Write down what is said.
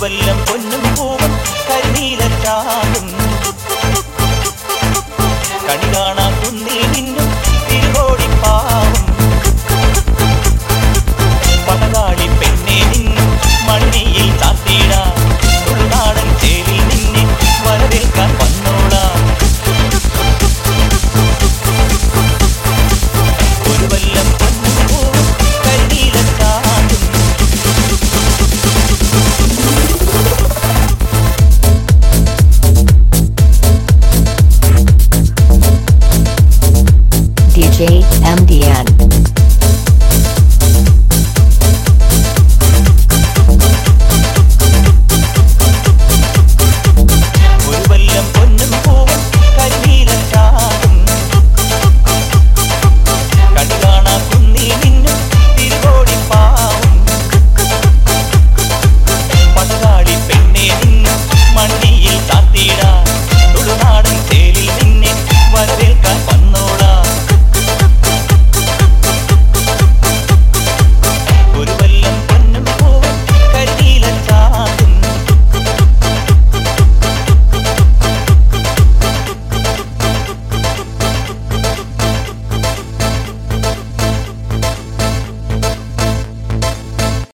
വല്ലം പൊന്നും പോകും JMDN.